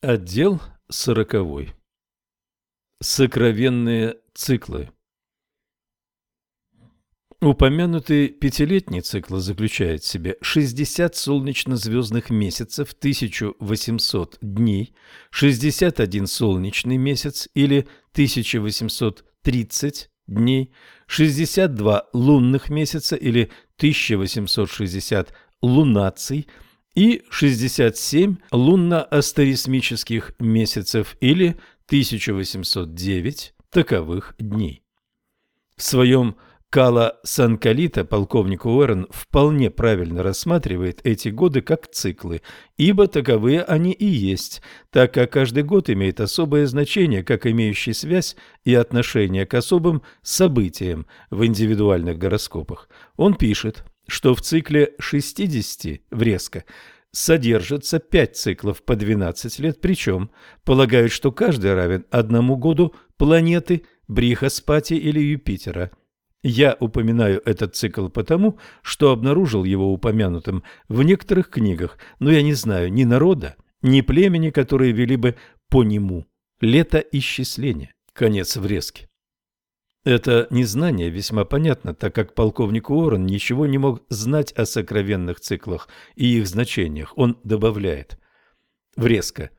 Отдел сороковой. Сокровенные циклы. Упомянутый пятилетний цикл заключает в себе 60 солнечно-звездных месяцев, 1800 дней, 61 солнечный месяц или 1830 дней, 62 лунных месяца или 1860 лунаций – и 67 лунно-астерисмических месяцев или 1809 таковых дней. В своем Кала Санкалита полковник Уэрон вполне правильно рассматривает эти годы как циклы, ибо таковые они и есть, так как каждый год имеет особое значение, как имеющий связь и отношение к особым событиям в индивидуальных гороскопах. Он пишет – что в цикле 60 врезка содержится 5 циклов по 12 лет, причем полагают, что каждый равен одному году планеты Брихаспати или Юпитера. Я упоминаю этот цикл потому, что обнаружил его упомянутым в некоторых книгах, но я не знаю ни народа, ни племени, которые вели бы по нему летоисчисление. Конец врезки. Это незнание весьма понятно, так как полковник Уоррен ничего не мог знать о сокровенных циклах и их значениях. Он добавляет. Врезка.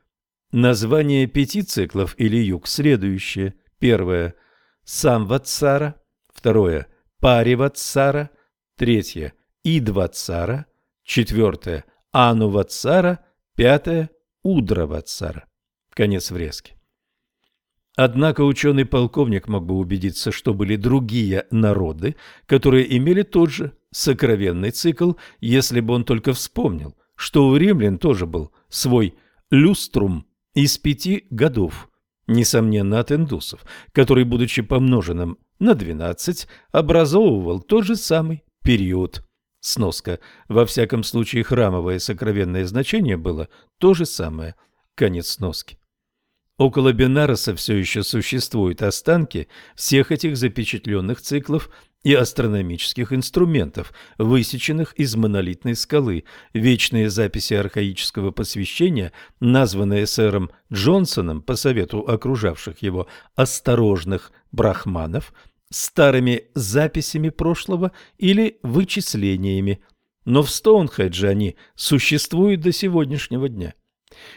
Название пяти циклов или юг следующее. Первое – Самватсара. Второе – Париватсара. Третье – Идватсара. Четвертое – Ануватсара. Пятое – Удраватсара. Конец врезки. Однако ученый-полковник мог бы убедиться, что были другие народы, которые имели тот же сокровенный цикл, если бы он только вспомнил, что у римлян тоже был свой люструм из пяти годов, несомненно от индусов, который, будучи помноженным на 12, образовывал тот же самый период. Сноска. Во всяком случае, храмовое сокровенное значение было то же самое. Конец сноски. Около Бенароса все еще существуют останки всех этих запечатленных циклов и астрономических инструментов, высеченных из монолитной скалы. Вечные записи архаического посвящения, названные сэром Джонсоном по совету окружавших его осторожных брахманов, старыми записями прошлого или вычислениями. Но в Стоунхедже они существуют до сегодняшнего дня.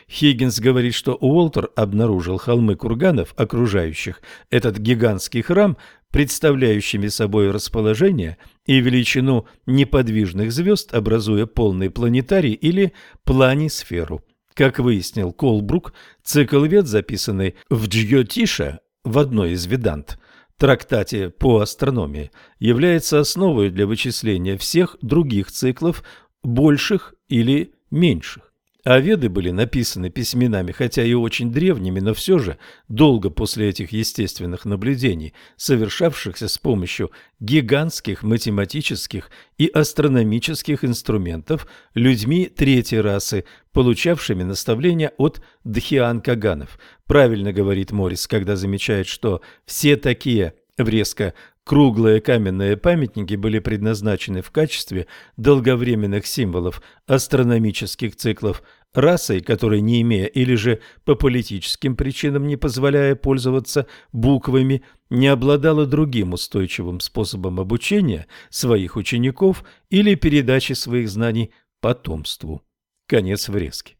Хиггинс говорит, что Уолтер обнаружил холмы курганов, окружающих этот гигантский храм, представляющими собой расположение и величину неподвижных звезд, образуя полный планетарий или планисферу. Как выяснил Колбрук, цикл вет, записанный в Джьотиша в одной из ведант, трактате по астрономии, является основой для вычисления всех других циклов, больших или меньших. А веды были написаны письменами, хотя и очень древними, но все же долго после этих естественных наблюдений, совершавшихся с помощью гигантских математических и астрономических инструментов людьми третьей расы, получавшими наставления от Дхиан-Каганов. Правильно говорит Морис, когда замечает, что все такие врезко Круглые каменные памятники были предназначены в качестве долговременных символов астрономических циклов расой, которая, не имея или же по политическим причинам не позволяя пользоваться буквами, не обладала другим устойчивым способом обучения своих учеников или передачи своих знаний потомству. Конец врезки.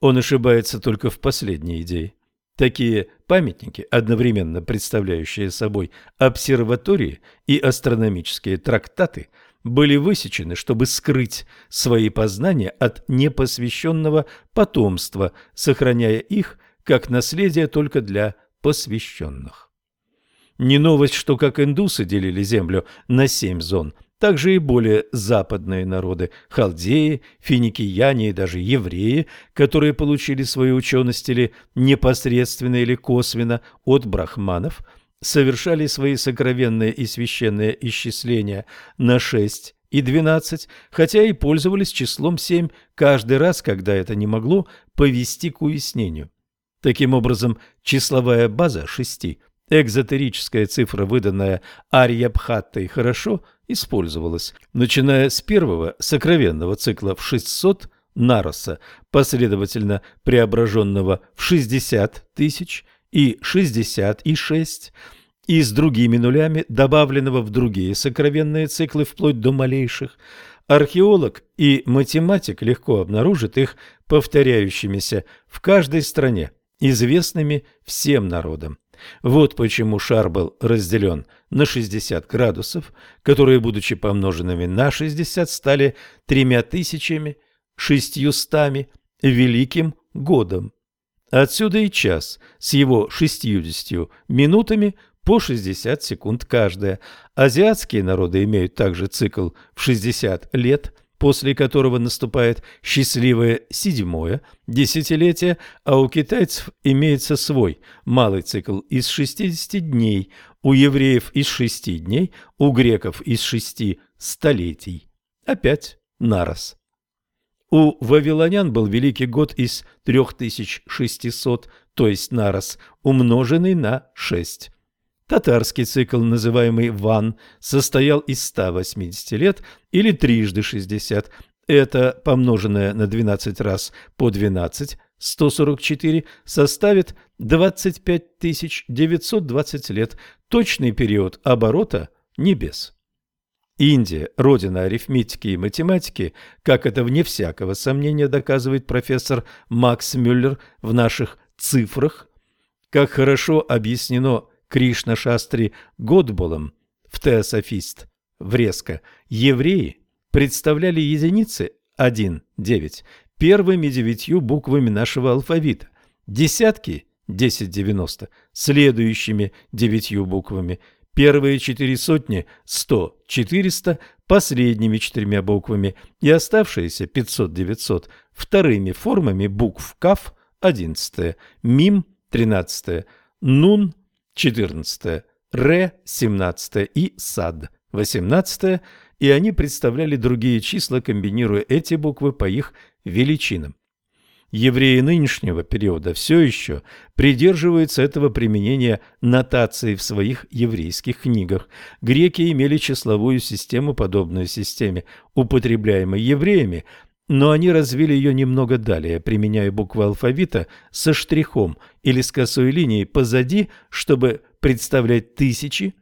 Он ошибается только в последней идее. Такие памятники, одновременно представляющие собой обсерватории и астрономические трактаты, были высечены, чтобы скрыть свои познания от непосвященного потомства, сохраняя их как наследие только для посвященных. Не новость, что как индусы делили землю на семь зон – также и более западные народы – халдеи, финикияне и даже евреи, которые получили свою ученость или непосредственно или косвенно от брахманов, совершали свои сокровенные и священные исчисления на 6 и 12, хотя и пользовались числом 7 каждый раз, когда это не могло повести к уяснению. Таким образом, числовая база 6 Экзотерическая цифра, выданная Арьябхаттой, хорошо использовалась, начиная с первого сокровенного цикла в 600 нароса, последовательно преображенного в 60 тысяч и 60 и 6, и с другими нулями, добавленного в другие сокровенные циклы вплоть до малейших, археолог и математик легко обнаружит их повторяющимися в каждой стране, известными всем народам. Вот почему шар был разделен на 60 градусов, которые, будучи помноженными на 60, стали тремя тысячами шестьюстами великим годом. Отсюда и час с его 60 минутами по 60 секунд каждая. Азиатские народы имеют также цикл в 60 лет, после которого наступает счастливое седьмое десятилетие, а у китайцев имеется свой малый цикл из 60 дней, у евреев из 6 дней, у греков из 6 столетий. Опять нарос. У вавилонян был великий год из 3600, то есть нарос, умноженный на 6. Татарский цикл, называемый Ван, состоял из 180 лет или трижды 60. Это, помноженное на 12 раз по 12, 144, составит 25 920 лет, точный период оборота небес. Индия – родина арифметики и математики, как это вне всякого сомнения доказывает профессор Макс Мюллер в наших цифрах, как хорошо объяснено Кришна Шастри Годболом в Теософист. Врезко, евреи представляли единицы 1, 9 первыми девятью буквами нашего алфавита, десятки 1090 следующими девятью буквами, первые четыре сотни 100, 400 последними четырьмя буквами. И оставшиеся 500-900 вторыми формами букв КАФ 11, МИМ 13, НУН 14, Ре 17 и Сад 18, и они представляли другие числа, комбинируя эти буквы по их величинам. Евреи нынешнего периода все еще придерживаются этого применения нотации в своих еврейских книгах. Греки имели числовую систему, подобную системе, употребляемой евреями, но они развили ее немного далее, применяя буквы алфавита со штрихом или с косой линией позади, чтобы представлять тысячи,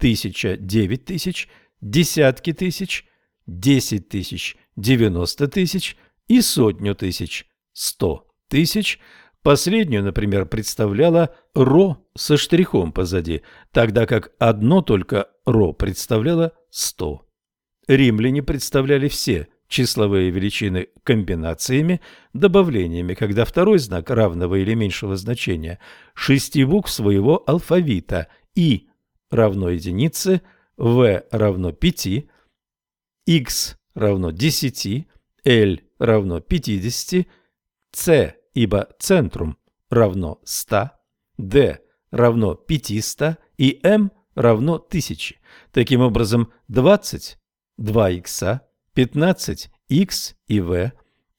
тысяча, девять тысяч, десятки тысяч, десять тысяч, девяносто тысяч и сотню тысяч, сто тысяч. Последнюю, например, представляла ро со штрихом позади, тогда как одно только ро представляло сто. Римляне представляли все числовые величины комбинациями, добавлениями, когда второй знак равного или меньшего значения шести букв своего алфавита и равно единице, v равно 5, x равно 10, l равно 50, c, ибо центрум равно 100, d равно 500 и m равно 1000. Таким образом, 20 2х 15 X и V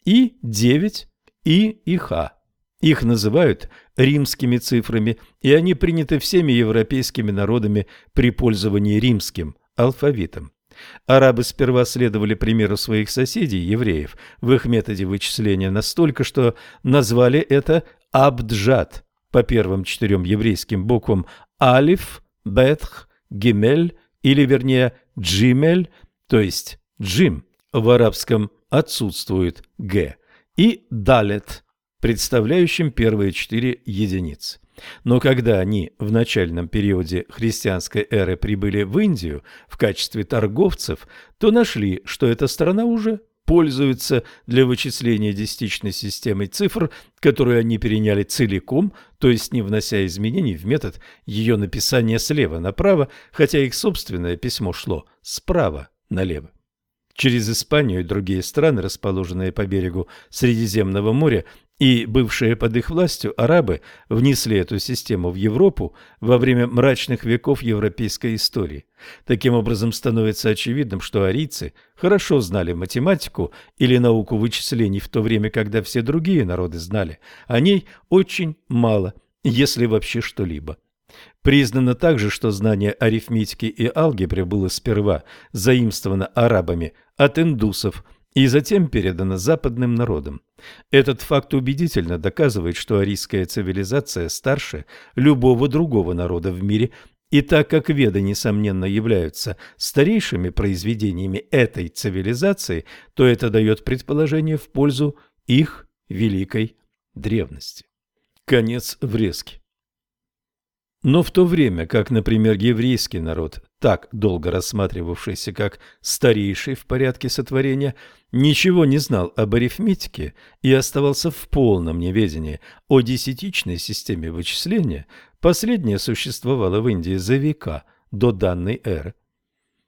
и 9 И и Х. Их называют римскими цифрами, и они приняты всеми европейскими народами при пользовании римским алфавитом. Арабы сперва следовали примеру своих соседей, евреев, в их методе вычисления настолько, что назвали это абджад по первым четырем еврейским буквам алиф, бетх, гимель или, вернее, джимель, то есть джим в арабском отсутствует «г» и «далет», представляющим первые четыре единицы. Но когда они в начальном периоде христианской эры прибыли в Индию в качестве торговцев, то нашли, что эта страна уже пользуется для вычисления десятичной системой цифр, которую они переняли целиком, то есть не внося изменений в метод ее написания слева направо, хотя их собственное письмо шло справа налево. Через Испанию и другие страны, расположенные по берегу Средиземного моря и бывшие под их властью, арабы внесли эту систему в Европу во время мрачных веков европейской истории. Таким образом, становится очевидным, что арийцы хорошо знали математику или науку вычислений в то время, когда все другие народы знали о ней очень мало, если вообще что-либо. Признано также, что знание арифметики и алгебры было сперва заимствовано арабами от индусов и затем передано западным народам. Этот факт убедительно доказывает, что арийская цивилизация старше любого другого народа в мире, и так как Веды, несомненно, являются старейшими произведениями этой цивилизации, то это дает предположение в пользу их великой древности. Конец врезки. Но в то время, как, например, еврейский народ, так долго рассматривавшийся как старейший в порядке сотворения, ничего не знал об арифметике и оставался в полном неведении о десятичной системе вычисления, последняя существовала в Индии за века до данной эры.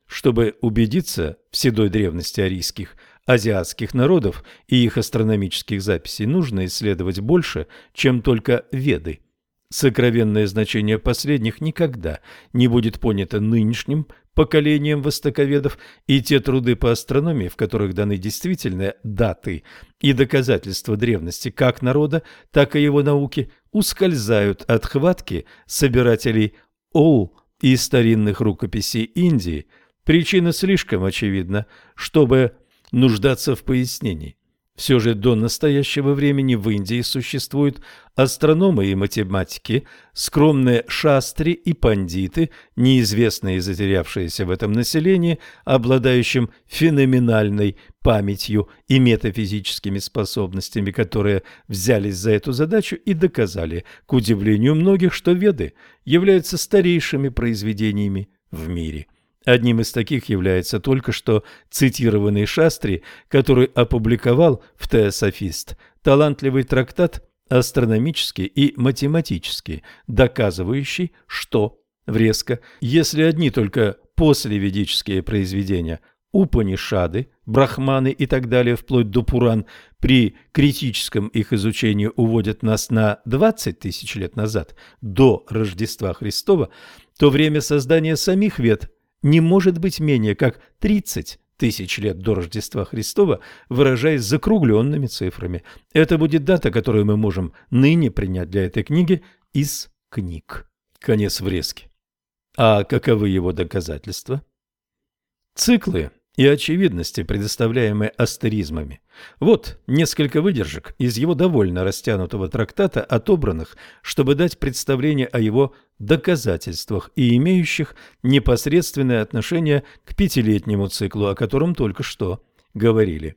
Чтобы убедиться в седой древности арийских, азиатских народов и их астрономических записей, нужно исследовать больше, чем только Веды – Сокровенное значение последних никогда не будет понято нынешним поколением востоковедов, и те труды по астрономии, в которых даны действительные даты и доказательства древности как народа, так и его науки, ускользают от хватки собирателей Оу и старинных рукописей Индии. Причина слишком очевидна, чтобы нуждаться в пояснении. Все же до настоящего времени в Индии существуют астрономы и математики, скромные шастри и пандиты, неизвестные и затерявшиеся в этом населении, обладающим феноменальной памятью и метафизическими способностями, которые взялись за эту задачу и доказали, к удивлению многих, что Веды являются старейшими произведениями в мире. Одним из таких является только что цитированный Шастри, который опубликовал в Теософист талантливый трактат астрономический и математический, доказывающий, что врезко, если одни только послеведические произведения Упанишады, Брахманы и так далее, вплоть до Пуран, при критическом их изучении уводят нас на 20 тысяч лет назад, до Рождества Христова, то время создания самих вет не может быть менее как 30 тысяч лет до Рождества Христова, выражаясь закругленными цифрами. Это будет дата, которую мы можем ныне принять для этой книги из книг. Конец врезки. А каковы его доказательства? Циклы и очевидности, предоставляемые астеризмами. Вот несколько выдержек из его довольно растянутого трактата, отобранных, чтобы дать представление о его доказательствах и имеющих непосредственное отношение к пятилетнему циклу, о котором только что говорили.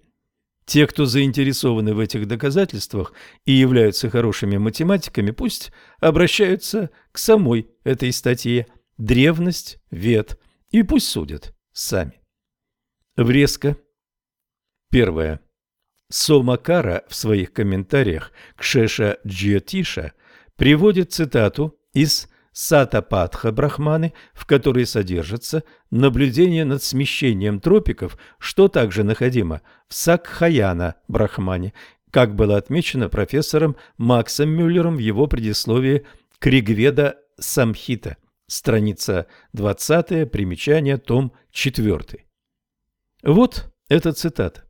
Те, кто заинтересованы в этих доказательствах и являются хорошими математиками, пусть обращаются к самой этой статье «Древность вет» и пусть судят сами. Врезка. Первое. Сомакара в своих комментариях к Шеша Джиотиша приводит цитату из Сатапатха Брахманы, в которой содержится наблюдение над смещением тропиков, что также находимо в Сакхаяна Брахмане, как было отмечено профессором Максом Мюллером в его предисловии к Ригведа Самхита, страница 20, примечание, том 4. Вот эта цитата.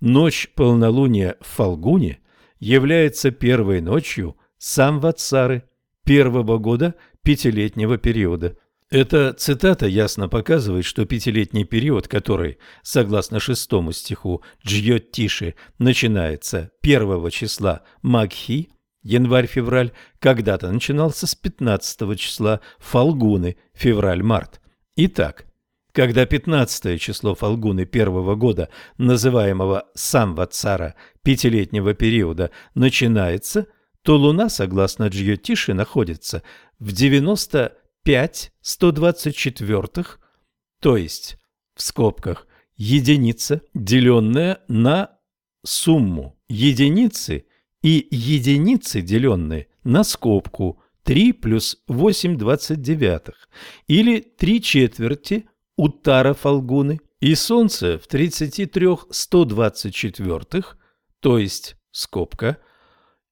Ночь полнолуния в Фалгуне является первой ночью Самватсары, первого года пятилетнего периода. Эта цитата ясно показывает, что пятилетний период, который, согласно шестому стиху Джьоттиши, начинается первого числа Магхи, январь-февраль, когда-то начинался с 15 числа Фалгуны, февраль-март. Итак, когда 15 число Фалгуны первого года, называемого Самватсара, пятилетнего периода, начинается, то Луна, согласно Джьотиши, находится в 95 124 то есть в скобках единица, деленная на сумму единицы и единицы, деленные на скобку 3 плюс 8 29 или 3 четверти Утара Фалгуны и Солнце в 33 124, то есть скобка,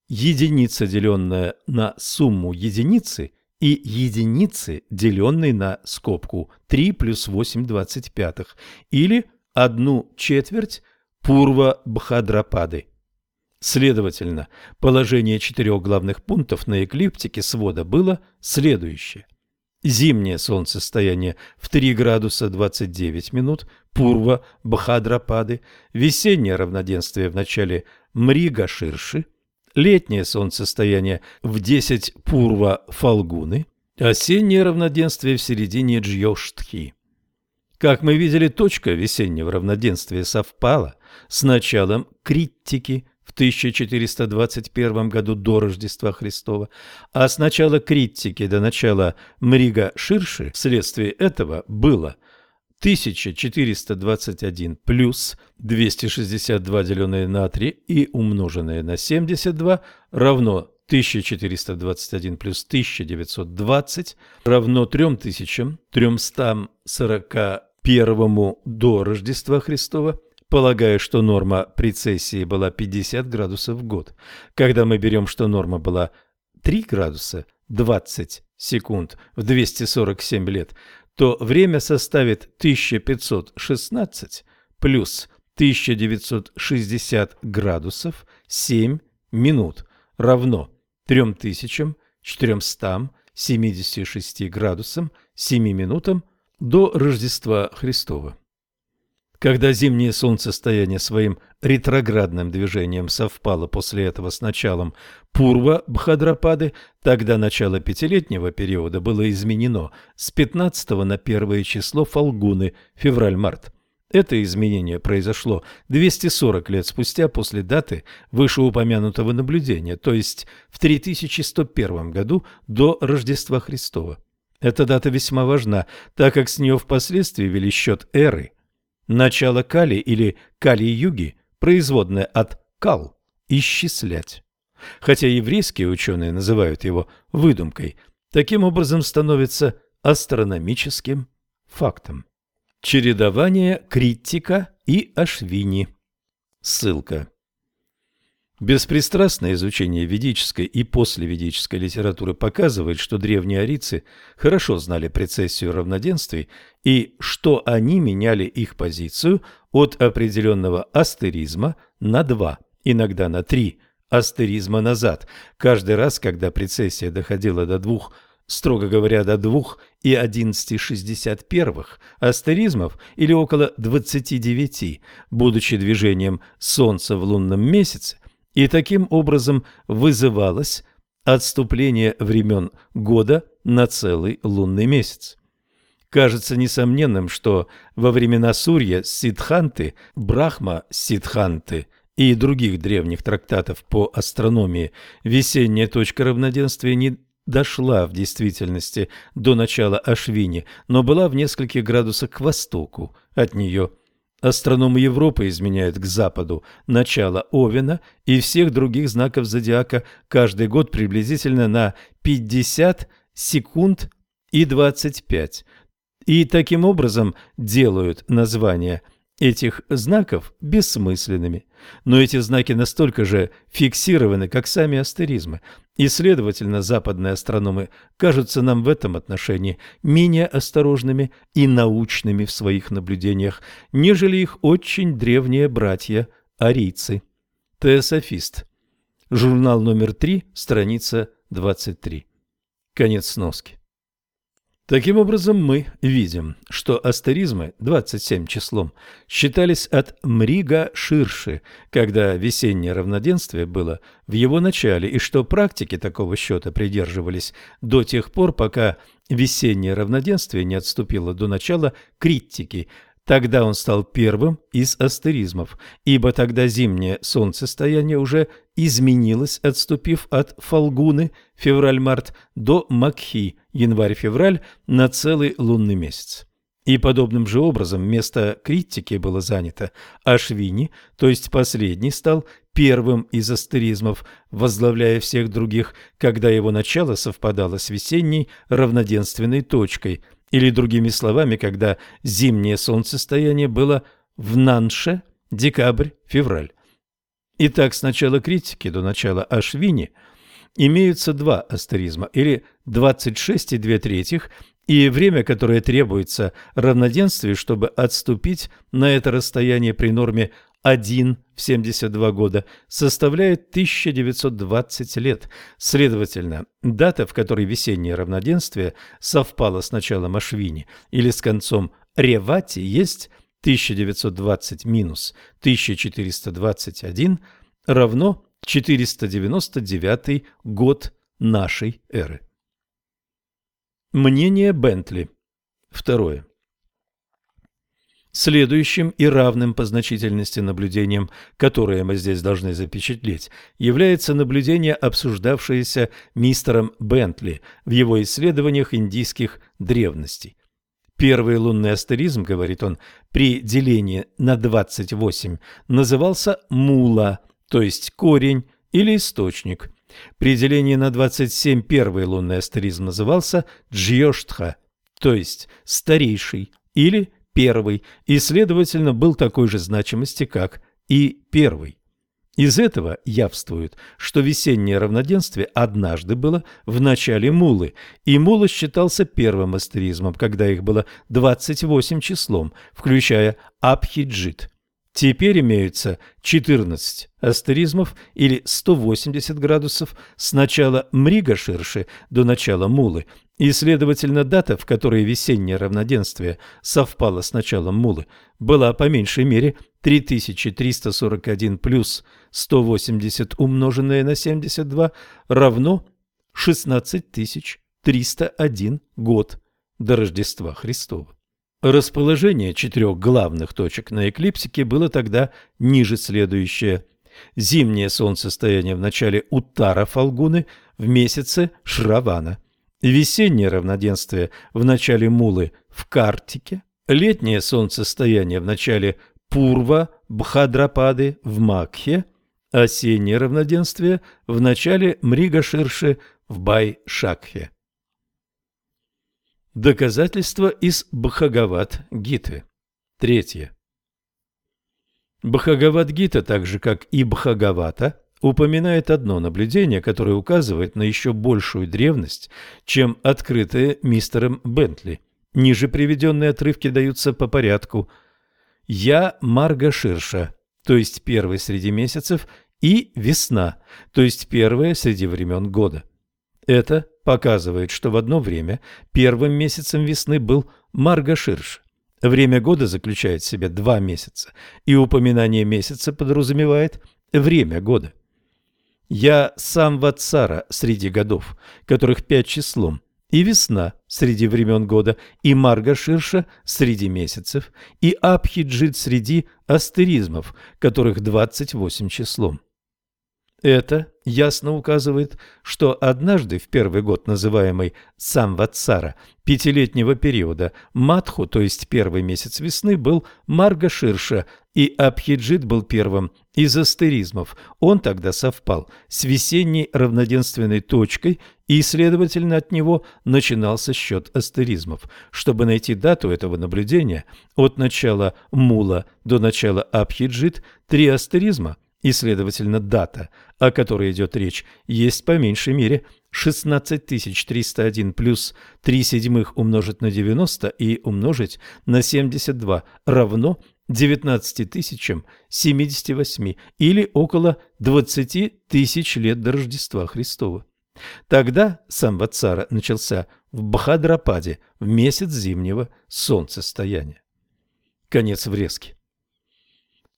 единица, деленная на сумму единицы, и единицы, деленной на скобку 3 плюс 8 25, или одну четверть Пурва Бхадрапады. Следовательно, положение четырех главных пунктов на эклиптике свода было следующее. Зимнее солнцестояние в 3 градуса 29 минут, Пурва Бхадрапады, весеннее равноденствие в начале Мрига Ширши, летнее солнцестояние в 10 Пурва Фалгуны, осеннее равноденствие в середине Джьоштхи. Как мы видели, точка весеннего равноденствия совпала с началом критики в 1421 году до Рождества Христова, а с начала критики до начала Мрига Ширши вследствие этого было 1421 плюс 262 деленное на 3 и умноженное на 72 равно 1421 плюс 1920 равно 3341 до Рождества Христова полагая, что норма прецессии была 50 градусов в год. Когда мы берем, что норма была 3 градуса 20 секунд в 247 лет, то время составит 1516 плюс 1960 градусов 7 минут равно 3476 градусам 7 минутам до Рождества Христова. Когда зимнее солнцестояние своим ретроградным движением совпало после этого с началом Пурва Бхадрапады, тогда начало пятилетнего периода было изменено с 15 на первое число Фалгуны, февраль-март. Это изменение произошло 240 лет спустя после даты вышеупомянутого наблюдения, то есть в 3101 году до Рождества Христова. Эта дата весьма важна, так как с нее впоследствии вели счет эры – Начало Кали или Кали-юги, производное от Кал – исчислять. Хотя еврейские ученые называют его выдумкой, таким образом становится астрономическим фактом. Чередование критика и ашвини. Ссылка. Беспристрастное изучение ведической и послеведической литературы показывает, что древние арийцы хорошо знали прецессию равноденствий и что они меняли их позицию от определенного астеризма на два, иногда на три астеризма назад, каждый раз, когда прецессия доходила до двух строго говоря, до двух и одиннадцати шестьдесят первых астеризмов или около двадцати девяти, будучи движением Солнца в лунном месяце, и таким образом вызывалось отступление времен года на целый лунный месяц. Кажется несомненным, что во времена Сурья Сидханты, Брахма Сидханты и других древних трактатов по астрономии весенняя точка равноденствия не дошла в действительности до начала Ашвини, но была в нескольких градусах к востоку от нее – Астрономы Европы изменяют к западу начало Овена и всех других знаков зодиака каждый год приблизительно на 50 секунд и 25. И таким образом делают названия этих знаков бессмысленными. Но эти знаки настолько же фиксированы, как сами астеризмы, и, следовательно, западные астрономы кажутся нам в этом отношении менее осторожными и научными в своих наблюдениях, нежели их очень древние братья-арийцы. Теософист. Журнал номер 3, страница 23. Конец сноски. Таким образом, мы видим, что астеризмы 27 числом считались от Мрига Ширши, когда весеннее равноденствие было в его начале, и что практики такого счета придерживались до тех пор, пока весеннее равноденствие не отступило до начала критики, Тогда он стал первым из астеризмов, ибо тогда зимнее солнцестояние уже изменилось, отступив от Фалгуны, февраль-март, до Макхи, январь-февраль, на целый лунный месяц. И подобным же образом место критики было занято Ашвини, то есть последний стал первым из астеризмов, возглавляя всех других, когда его начало совпадало с весенней равноденственной точкой, или другими словами, когда зимнее солнцестояние было в Нанше, декабрь, февраль. Итак, с начала критики до начала Ашвини имеются два астеризма, или 26,2 третьих, и время, которое требуется равноденствию, чтобы отступить на это расстояние при норме 1 в 72 года составляет 1920 лет. Следовательно, дата, в которой весеннее равноденствие совпало с началом Ашвини или с концом Ревати, есть 1920 минус 1421 равно 499 год нашей эры. Мнение Бентли. Второе. Следующим и равным по значительности наблюдением, которое мы здесь должны запечатлеть, является наблюдение, обсуждавшееся мистером Бентли в его исследованиях индийских древностей. Первый лунный астеризм, говорит он, при делении на 28 назывался мула, то есть корень или источник. При делении на 27 первый лунный астеризм назывался джьоштха, то есть старейший или первый и, следовательно, был такой же значимости, как и первый. Из этого явствует, что весеннее равноденствие однажды было в начале Мулы, и Мула считался первым астеризмом, когда их было 28 числом, включая Абхиджит. Теперь имеются 14 астеризмов или 180 градусов с начала Мрига-Ширши до начала Мулы, и, следовательно, дата, в которой весеннее равноденствие совпало с началом Мулы, была по меньшей мере 3341 плюс 180 умноженное на 72 равно 16301 год до Рождества Христова. Расположение четырех главных точек на эклипсике было тогда ниже следующее. Зимнее солнцестояние в начале Уттара Фалгуны в месяце Шравана. Весеннее равноденствие в начале Мулы в Картике. Летнее солнцестояние в начале Пурва Бхадрапады в Макхе. Осеннее равноденствие в начале Мрига-Ширши в Бай-Шакхе. Доказательства из Бхагават-гиты. Третье. Бхагават-гита, так же как и Бхагавата, упоминает одно наблюдение, которое указывает на еще большую древность, чем открытое мистером Бентли. Ниже приведенные отрывки даются по порядку. «Я Марга Ширша, то есть первый среди месяцев, и весна, то есть первая среди времен года». Это показывает, что в одно время первым месяцем весны был Маргаширш. Время года заключает в себе два месяца, и упоминание месяца подразумевает время года. Я сам Ватсара среди годов, которых пять числом, и весна среди времен года, и Маргаширша среди месяцев, и Абхиджит среди астеризмов, которых двадцать восемь числом. Это ясно указывает, что однажды в первый год, называемый Самватсара, пятилетнего периода, Матху, то есть первый месяц весны, был Марга Ширша, и Абхиджит был первым из астеризмов. Он тогда совпал с весенней равноденственной точкой, и, следовательно, от него начинался счет астеризмов. Чтобы найти дату этого наблюдения, от начала Мула до начала Абхиджит, три астеризма – и, следовательно, дата, о которой идет речь, есть по меньшей мере 16301 плюс 3 седьмых умножить на 90 и умножить на 72 равно 19078 или около 20 тысяч лет до Рождества Христова. Тогда сам Ватсара начался в Бхадрападе в месяц зимнего солнцестояния. Конец врезки.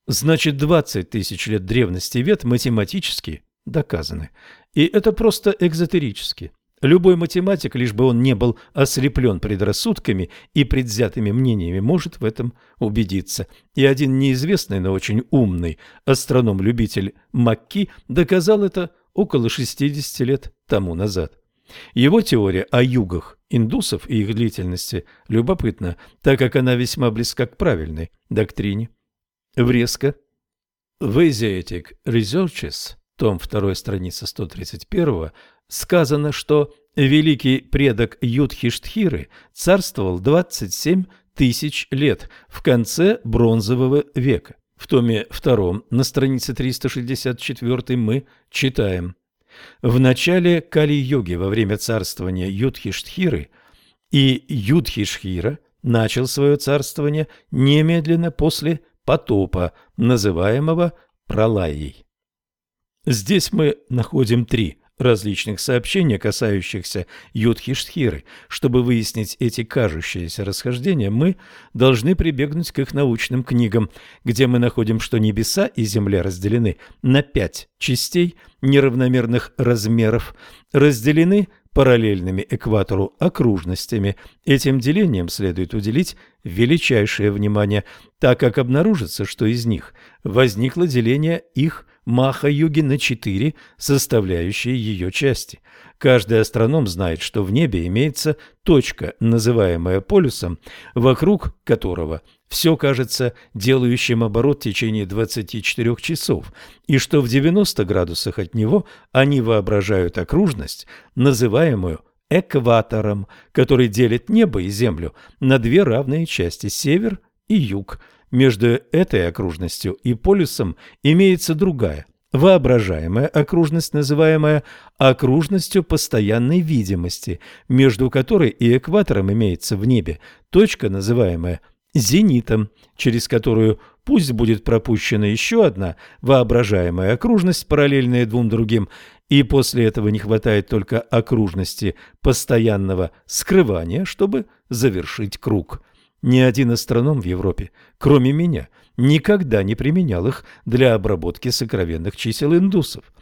Значит, 20 тысяч лет древности вет математически доказаны. И это просто экзотерически. Любой математик, лишь бы он не был ослеплен предрассудками и предвзятыми мнениями, может в этом убедиться. И один неизвестный, но очень умный астроном-любитель Макки доказал это около 60 лет тому назад. Его теория о югах индусов и их длительности любопытна, так как она весьма близка к правильной доктрине. Врезка. В Asiatic Researches, том 2, страница 131, сказано, что великий предок Юдхиштхиры царствовал 27 тысяч лет в конце бронзового века. В томе 2 на странице 364 мы читаем «В начале Кали-йоги во время царствования Юдхиштхиры и Юдхишхира начал свое царствование немедленно после потопа, называемого Пралайей. Здесь мы находим три различных сообщения, касающихся Юдхиштхиры. Чтобы выяснить эти кажущиеся расхождения, мы должны прибегнуть к их научным книгам, где мы находим, что небеса и земля разделены на пять частей неравномерных размеров, разделены параллельными экватору окружностями. Этим делением следует уделить величайшее внимание, так как обнаружится, что из них возникло деление их Маха-юги на четыре составляющие ее части. Каждый астроном знает, что в небе имеется точка, называемая полюсом, вокруг которого все кажется делающим оборот в течение 24 часов, и что в 90 градусах от него они воображают окружность, называемую экватором, который делит небо и землю на две равные части – север и юг – между этой окружностью и полюсом имеется другая, воображаемая окружность, называемая окружностью постоянной видимости, между которой и экватором имеется в небе точка, называемая зенитом, через которую пусть будет пропущена еще одна воображаемая окружность, параллельная двум другим, и после этого не хватает только окружности постоянного скрывания, чтобы завершить круг. Ни один астроном в Европе, кроме меня, никогда не применял их для обработки сокровенных чисел индусов.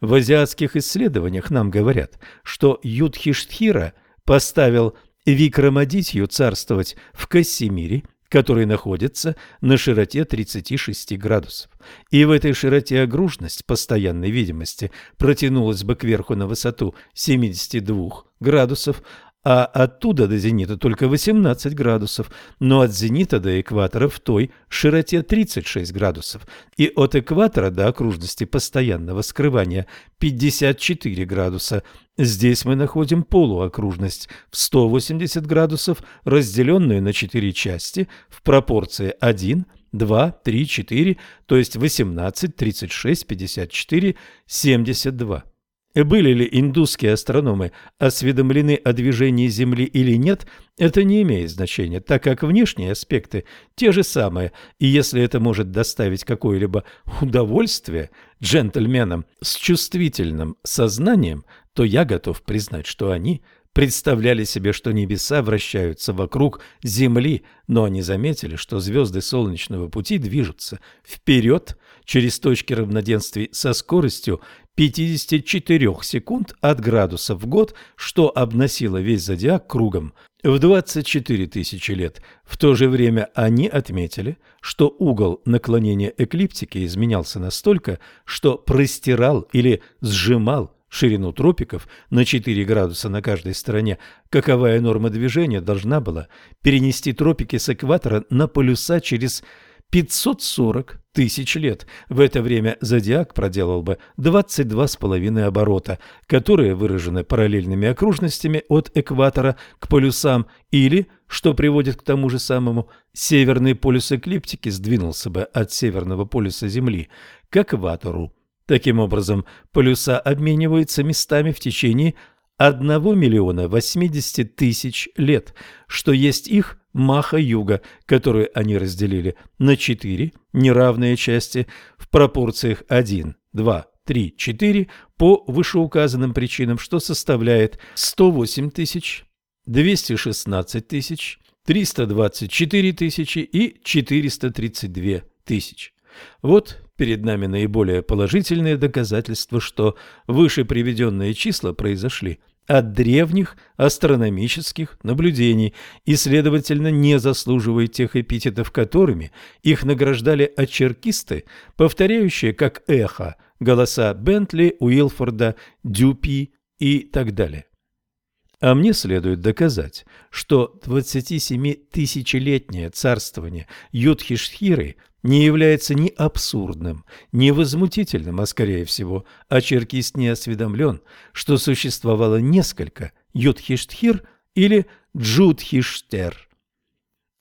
В азиатских исследованиях нам говорят, что Юдхиштхира поставил Викрамадитью царствовать в Кассимире, который находится на широте 36 градусов. И в этой широте огружность постоянной видимости протянулась бы кверху на высоту 72 градусов, а оттуда до зенита только 18 градусов, но от зенита до экватора в той широте 36 градусов, и от экватора до окружности постоянного скрывания 54 градуса. Здесь мы находим полуокружность в 180 градусов, разделенную на 4 части в пропорции 1, 2, 3, 4, то есть 18, 36, 54, 72. Были ли индусские астрономы осведомлены о движении Земли или нет, это не имеет значения, так как внешние аспекты те же самые, и если это может доставить какое-либо удовольствие джентльменам с чувствительным сознанием, то я готов признать, что они представляли себе, что небеса вращаются вокруг Земли, но они заметили, что звезды Солнечного пути движутся вперед через точки равноденствий со скоростью 54 секунд от градуса в год, что обносило весь зодиак кругом в 24 тысячи лет. В то же время они отметили, что угол наклонения эклиптики изменялся настолько, что простирал или сжимал ширину тропиков на 4 градуса на каждой стороне, каковая норма движения должна была перенести тропики с экватора на полюса через 540 тысяч лет. В это время зодиак проделал бы 22,5 оборота, которые выражены параллельными окружностями от экватора к полюсам или, что приводит к тому же самому, северный полюс эклиптики сдвинулся бы от северного полюса Земли к экватору. Таким образом, полюса обмениваются местами в течение 1 миллиона 80 тысяч лет, что есть их Маха-Юга, которую они разделили на четыре неравные части в пропорциях 1, 2, 3, 4 по вышеуказанным причинам, что составляет 108 тысяч, 216 тысяч, 324 тысячи и 432 тысяч. Вот перед нами наиболее положительные доказательства, что выше приведенные числа произошли от древних астрономических наблюдений и, следовательно, не заслуживает тех эпитетов, которыми их награждали очеркисты, повторяющие как эхо голоса Бентли, Уилфорда, Дюпи и так далее. А мне следует доказать, что 27-тысячелетнее царствование Юдхиштхиры не является ни абсурдным, ни возмутительным, а скорее всего, а черкист не осведомлен, что существовало несколько Юдхиштхир или Джудхиштер.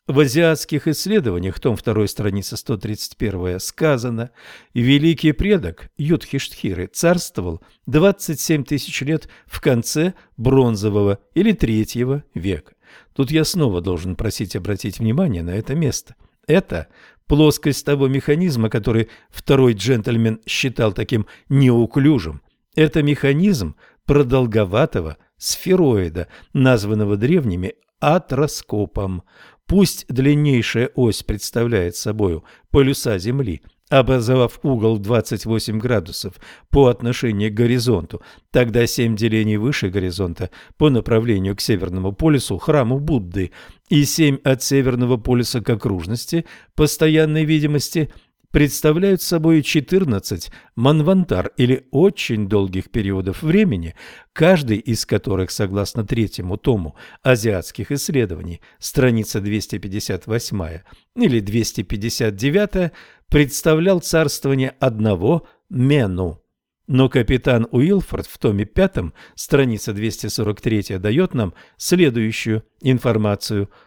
В азиатских исследованиях, том 2 страница 131 сказано, великий предок Юдхиштхиры царствовал 27 тысяч лет в конце бронзового или третьего века. Тут я снова должен просить обратить внимание на это место. Это плоскость того механизма, который второй джентльмен считал таким неуклюжим. Это механизм продолговатого сфероида, названного древними атроскопом. Пусть длиннейшая ось представляет собою полюса Земли – образовав угол в 28 градусов по отношению к горизонту, тогда семь делений выше горизонта по направлению к Северному полюсу храму Будды и семь от Северного полюса к окружности постоянной видимости – представляют собой 14 манвантар или очень долгих периодов времени, каждый из которых, согласно третьему тому азиатских исследований, страница 258 или 259, представлял царствование одного Мену. Но капитан Уилфорд в томе пятом, страница 243, дает нам следующую информацию –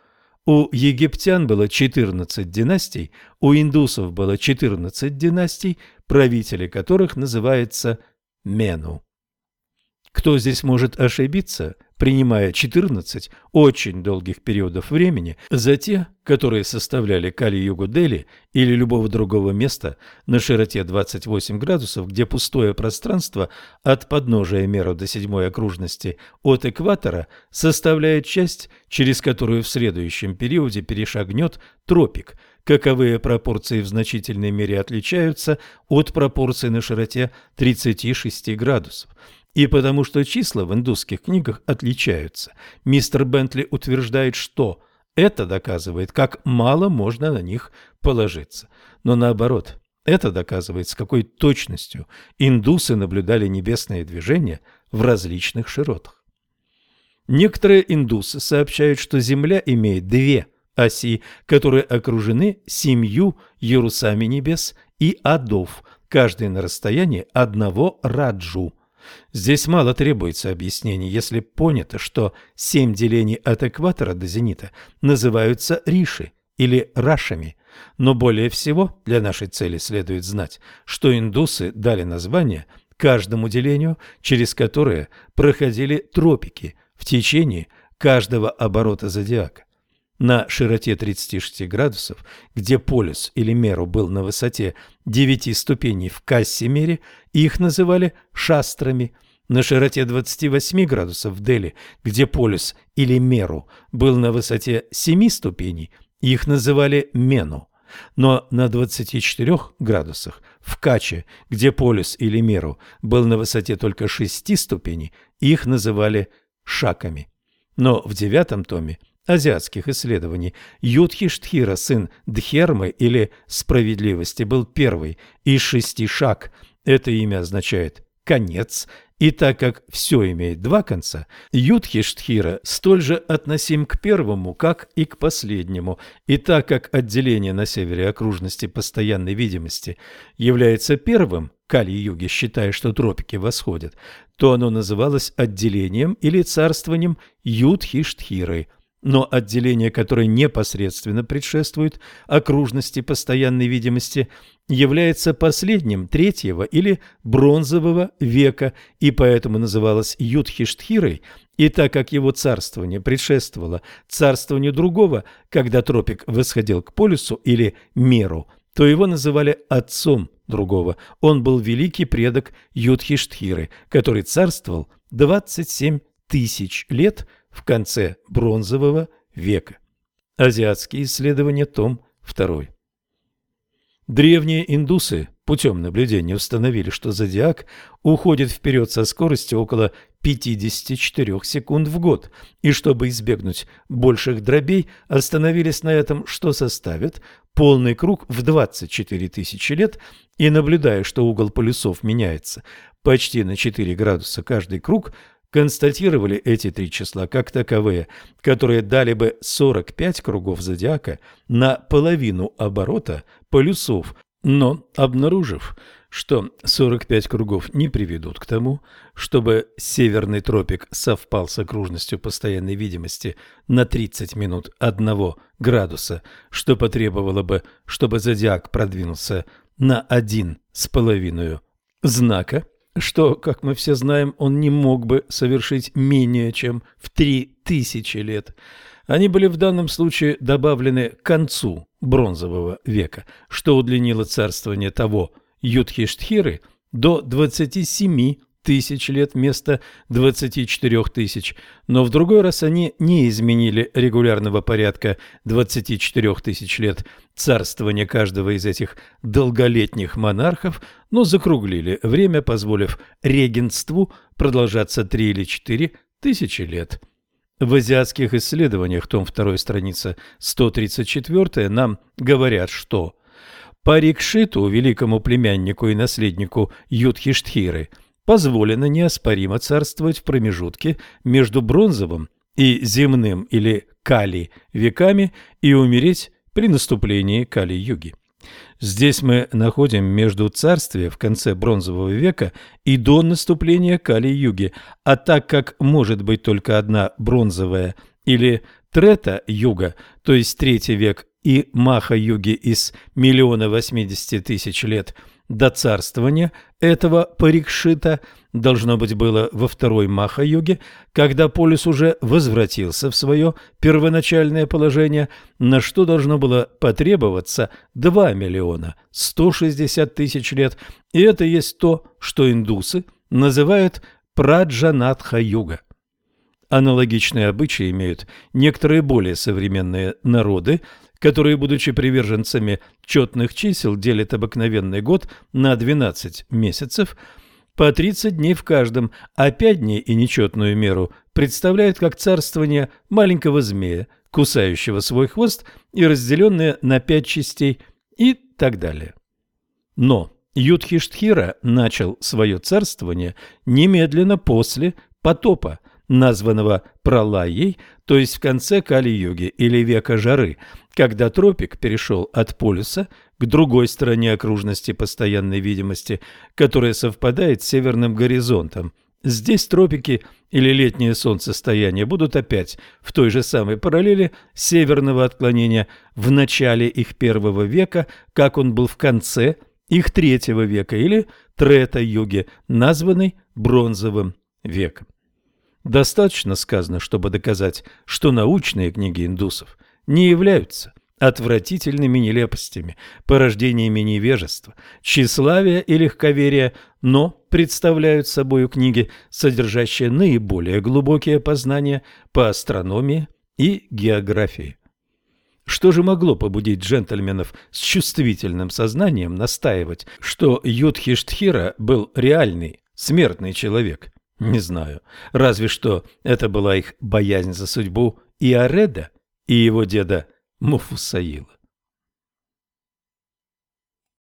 у египтян было 14 династий, у индусов было 14 династий, правители которых называются Мену. Кто здесь может ошибиться, принимая 14 очень долгих периодов времени за те, которые составляли Кали-Югу Дели или любого другого места на широте 28 градусов, где пустое пространство от подножия Меру до седьмой окружности от экватора составляет часть, через которую в следующем периоде перешагнет тропик – каковые пропорции в значительной мере отличаются от пропорций на широте 36 градусов. И потому что числа в индусских книгах отличаются, мистер Бентли утверждает, что это доказывает, как мало можно на них положиться. Но наоборот, это доказывает, с какой точностью индусы наблюдали небесные движения в различных широтах. Некоторые индусы сообщают, что Земля имеет две оси, которые окружены семью ярусами небес и адов, каждый на расстоянии одного раджу – Здесь мало требуется объяснений, если понято, что семь делений от экватора до зенита называются риши или рашами. Но более всего для нашей цели следует знать, что индусы дали название каждому делению, через которое проходили тропики в течение каждого оборота зодиака на широте 36 градусов, где полюс или меру был на высоте 9 ступеней в Кассимере, их называли шастрами. На широте 28 градусов в Дели, где полюс или меру был на высоте 7 ступеней, их называли мену. Но на 24 градусах в Каче, где полюс или меру был на высоте только 6 ступеней, их называли шаками. Но в девятом томе – азиатских исследований Юдхиштхира, сын Дхермы или Справедливости, был первый из шести шаг. Это имя означает «конец», и так как все имеет два конца, Юдхиштхира столь же относим к первому, как и к последнему. И так как отделение на севере окружности постоянной видимости является первым, Кали-юги, считая, что тропики восходят, то оно называлось отделением или царствованием Юдхиштхиры – но отделение, которое непосредственно предшествует окружности постоянной видимости, является последним третьего или бронзового века и поэтому называлось Юдхиштхирой, и так как его царствование предшествовало царствованию другого, когда тропик восходил к полюсу или меру, то его называли отцом другого. Он был великий предок Юдхиштхиры, который царствовал 27 тысяч лет – в конце бронзового века. Азиатские исследования, том 2. Древние индусы путем наблюдения установили, что зодиак уходит вперед со скоростью около 54 секунд в год, и чтобы избегнуть больших дробей, остановились на этом, что составит полный круг в 24 тысячи лет, и наблюдая, что угол полюсов меняется почти на 4 градуса каждый круг, констатировали эти три числа как таковые, которые дали бы 45 кругов зодиака на половину оборота полюсов, но обнаружив, что 45 кругов не приведут к тому, чтобы северный тропик совпал с окружностью постоянной видимости на 30 минут 1 градуса, что потребовало бы, чтобы зодиак продвинулся на один с половиной знака, что, как мы все знаем, он не мог бы совершить менее чем в три тысячи лет. Они были в данном случае добавлены к концу бронзового века, что удлинило царствование того Юдхиштхиры до 27 тысяч лет вместо 24 тысяч, но в другой раз они не изменили регулярного порядка 24 тысяч лет царствования каждого из этих долголетних монархов, но закруглили время, позволив регенству продолжаться 3 или 4 тысячи лет. В азиатских исследованиях, том 2 страница 134, нам говорят, что Парикшиту, великому племяннику и наследнику Юдхиштхиры, позволено неоспоримо царствовать в промежутке между бронзовым и земным или кали веками и умереть при наступлении кали-юги. Здесь мы находим между царствия в конце бронзового века и до наступления кали-юги, а так как может быть только одна бронзовая или трета-юга, то есть третий век и маха-юги из миллиона восьмидесяти тысяч лет до царствования этого Парикшита должно быть было во второй Маха-юге, когда полюс уже возвратился в свое первоначальное положение, на что должно было потребоваться 2 миллиона 160 тысяч лет, и это есть то, что индусы называют Праджанатха-юга. Аналогичные обычаи имеют некоторые более современные народы, которые, будучи приверженцами четных чисел, делят обыкновенный год на 12 месяцев, по 30 дней в каждом, а 5 дней и нечетную меру представляют как царствование маленького змея, кусающего свой хвост и разделенное на 5 частей и так далее. Но Юдхиштхира начал свое царствование немедленно после потопа, названного Пралайей, то есть в конце Кали-юги или века жары, когда тропик перешел от полюса к другой стороне окружности постоянной видимости, которая совпадает с северным горизонтом. Здесь тропики или летнее солнцестояние будут опять в той же самой параллели северного отклонения в начале их первого века, как он был в конце их третьего века или трета-юге, названный бронзовым веком. Достаточно сказано, чтобы доказать, что научные книги индусов не являются отвратительными нелепостями, порождениями невежества, тщеславия и легковерия, но представляют собой книги, содержащие наиболее глубокие познания по астрономии и географии. Что же могло побудить джентльменов с чувствительным сознанием настаивать, что Юдхиштхира был реальный, смертный человек? Не знаю. Разве что это была их боязнь за судьбу Иореда и его деда Муфусаила.